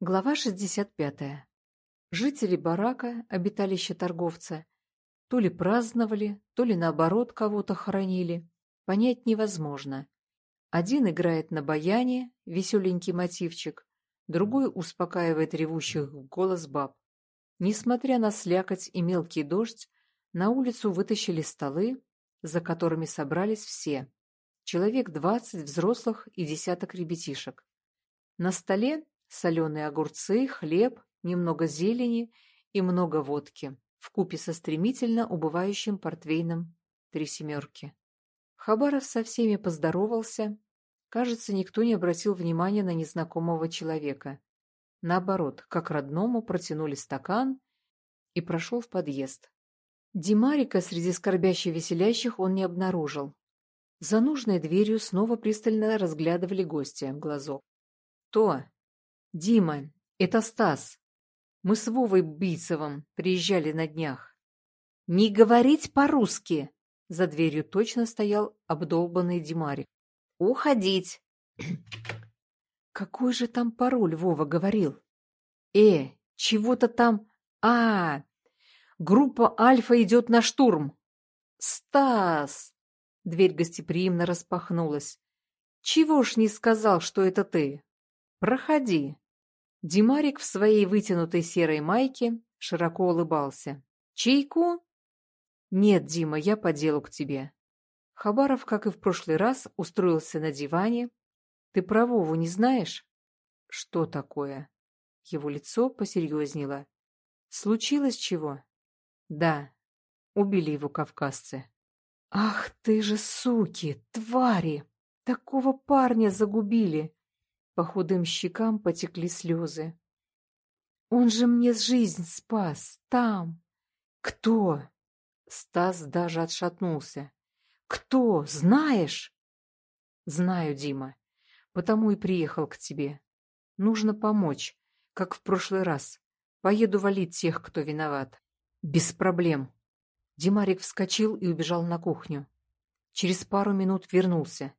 Глава 65. Жители барака, обиталища торговца, то ли праздновали, то ли наоборот кого-то хоронили. Понять невозможно. Один играет на баяне, веселенький мотивчик, другой успокаивает ревущих в голос баб. Несмотря на слякоть и мелкий дождь, на улицу вытащили столы, за которыми собрались все. Человек двадцать взрослых и десяток ребятишек. На столе соленые огурцы, хлеб, немного зелени и много водки, вкупе со стремительно убывающим портвейном «Три семерки». Хабаров со всеми поздоровался. Кажется, никто не обратил внимания на незнакомого человека. Наоборот, как родному протянули стакан и прошел в подъезд. Димарика среди скорбящих веселящих он не обнаружил. За нужной дверью снова пристально разглядывали гостя в глазок. «То!» «Дима, это Стас. Мы с Вовой Бийцевым приезжали на днях». «Не говорить по-русски!» За дверью точно стоял обдолбанный Димарик. «Уходить!» «Какой же там пароль Вова говорил?» «Э, чего-то там... а, Группа Альфа идет на штурм!» «Стас!» Дверь гостеприимно распахнулась. «Чего ж не сказал, что это ты?» «Проходи». Димарик в своей вытянутой серой майке широко улыбался. «Чайку?» «Нет, Дима, я по делу к тебе». Хабаров, как и в прошлый раз, устроился на диване. «Ты про Вову не знаешь?» «Что такое?» Его лицо посерьезнело. «Случилось чего?» «Да, убили его кавказцы». «Ах ты же суки, твари! Такого парня загубили! По худым щекам потекли слезы. «Он же мне жизнь спас! Там!» «Кто?» Стас даже отшатнулся. «Кто? Знаешь?» «Знаю, Дима. Потому и приехал к тебе. Нужно помочь, как в прошлый раз. Поеду валить тех, кто виноват». «Без проблем». Димарик вскочил и убежал на кухню. Через пару минут вернулся.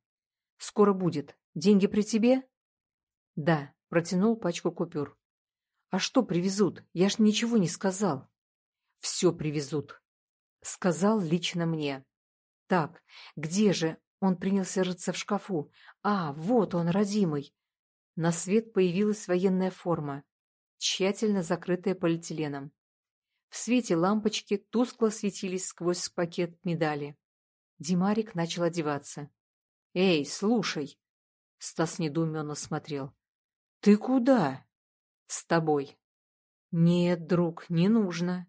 «Скоро будет. Деньги при тебе?» Да, протянул пачку купюр. А что привезут? Я ж ничего не сказал. Все привезут. Сказал лично мне. Так, где же? Он принялся рыться в шкафу. А, вот он, родимый. На свет появилась военная форма, тщательно закрытая полиэтиленом. В свете лампочки тускло светились сквозь пакет медали. Димарик начал одеваться. «Эй, слушай!» Стас недоуменно смотрел. «Ты куда?» «С тобой». «Нет, друг, не нужно».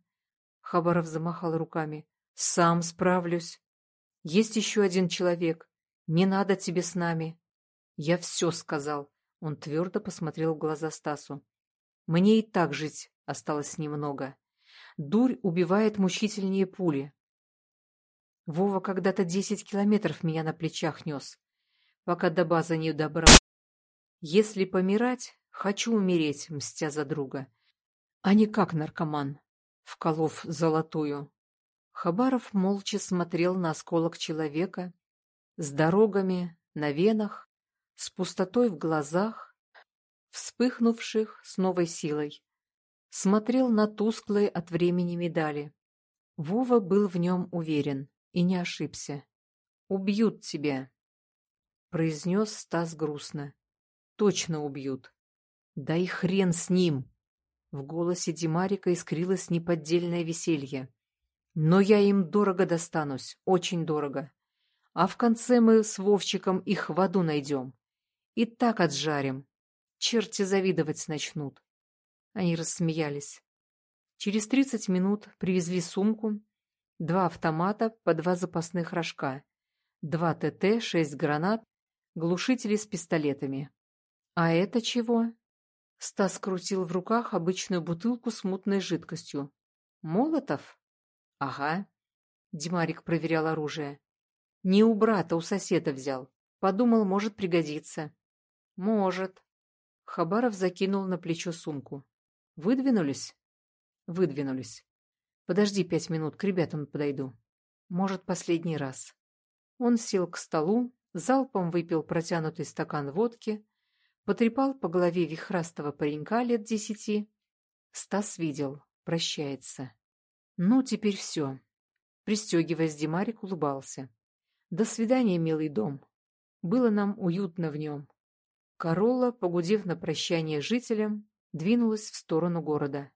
Хабаров замахал руками. «Сам справлюсь. Есть еще один человек. Не надо тебе с нами». «Я все сказал». Он твердо посмотрел в глаза Стасу. «Мне и так жить осталось немного. Дурь убивает мучительнее пули. Вова когда-то десять километров меня на плечах нес, пока до базы не добрал. Если помирать, хочу умереть, мстя за друга. А не как наркоман, вколов золотую. Хабаров молча смотрел на осколок человека, с дорогами, на венах, с пустотой в глазах, вспыхнувших с новой силой. Смотрел на тусклые от времени медали. Вова был в нем уверен и не ошибся. «Убьют тебя», — произнес Стас грустно точно убьют. Да и хрен с ним! В голосе Димарика искрилось неподдельное веселье. Но я им дорого достанусь, очень дорого. А в конце мы с Вовчиком их в аду найдем. И так отжарим. Черти завидовать начнут. Они рассмеялись. Через тридцать минут привезли сумку, два автомата по два запасных рожка, два ТТ, шесть гранат, глушители с пистолетами. «А это чего?» Стас крутил в руках обычную бутылку с мутной жидкостью. «Молотов?» «Ага». Димарик проверял оружие. «Не у брата, у соседа взял. Подумал, может пригодиться». «Может». Хабаров закинул на плечо сумку. «Выдвинулись?» «Выдвинулись. Подожди пять минут, к ребятам подойду. Может, последний раз». Он сел к столу, залпом выпил протянутый стакан водки, Потрепал по голове вихрастого паренька лет десяти. Стас видел, прощается. Ну, теперь все. Пристегиваясь, Димарик улыбался. До свидания, милый дом. Было нам уютно в нем. Королла, погудев на прощание жителям, двинулась в сторону города.